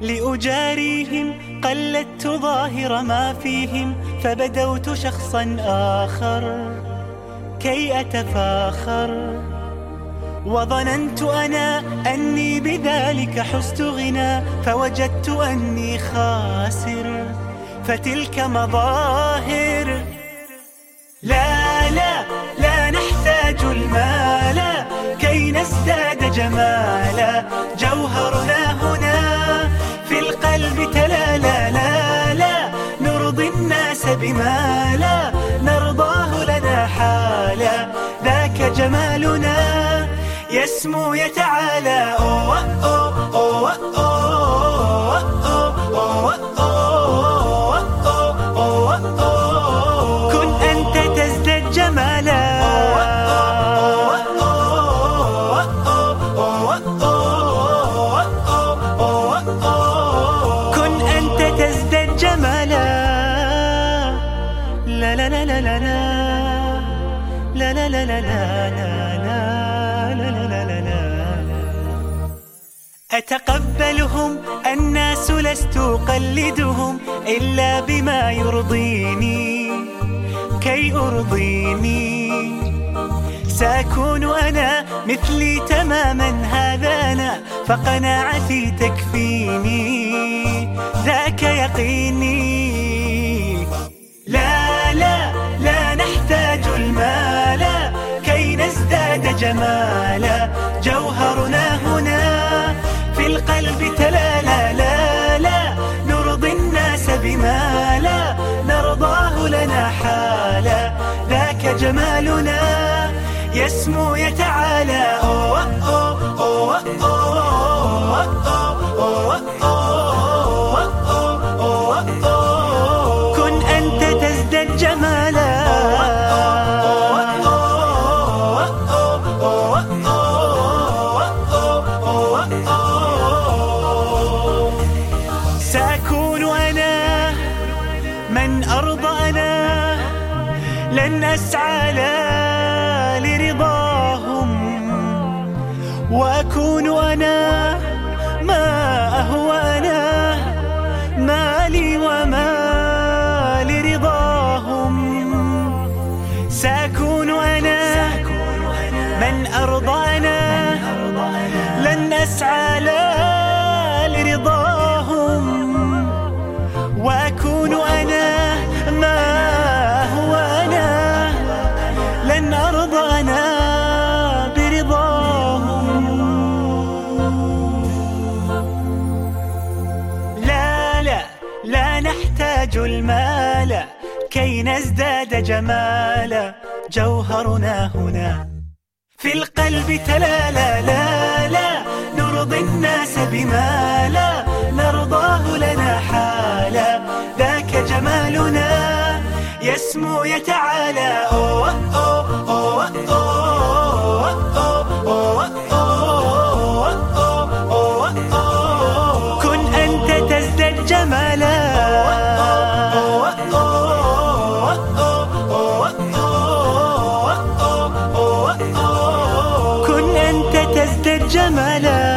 لأجاريهم قلدت ظاهر ما فيهم فبدوت شخصا آخر كي أتفاخر. وظننت أنا أني بذلك حزت غنى فوجدت أني خاسر. فتلك مظاهر. لا لا لا نحتاج المال. كي نزداد جمالا جوهرنا بما لا نرضاه لنا حالا. ذاك جمالنا يسمو يتعالى. أوه أوه. لا لا لا لا لا لا لا لا لا لا أتقبلهم الناس لست أقلدهم إلا بما يرضيني كي أرضيني سأكون أنا مثلي تماما هذا أنا فقناعتي تكفيني ذاك يقيني جمالا جوهرنا هنا. في القلب تلالا لا لا. نرضي الناس بما لا نرضاه لنا حالا. ذاك جمالنا. يسمو يتعالى. أوه أوه أوه أوه أوه أوه. سأكون أنا من أرضى أنا. لن أسعى لا لرضاهم. وأكون أنا ما أهوى أنا. مالي وما لرضاهم. سأكون أنا من أرضى أنا. لن أسعى لا لن أرضى أنا برضاهم. لا لا لا نحتاج المال كي نزداد جمالا جوهرنا هنا. في القلب تلالا لا لا نرضي الناس بما لا نرضاه لنا حالا. ذاك جمالنا يسمو يتعالى أوه أوه أوه أوه كن أنت تزدد جمالا كن أنت تزدد جمالا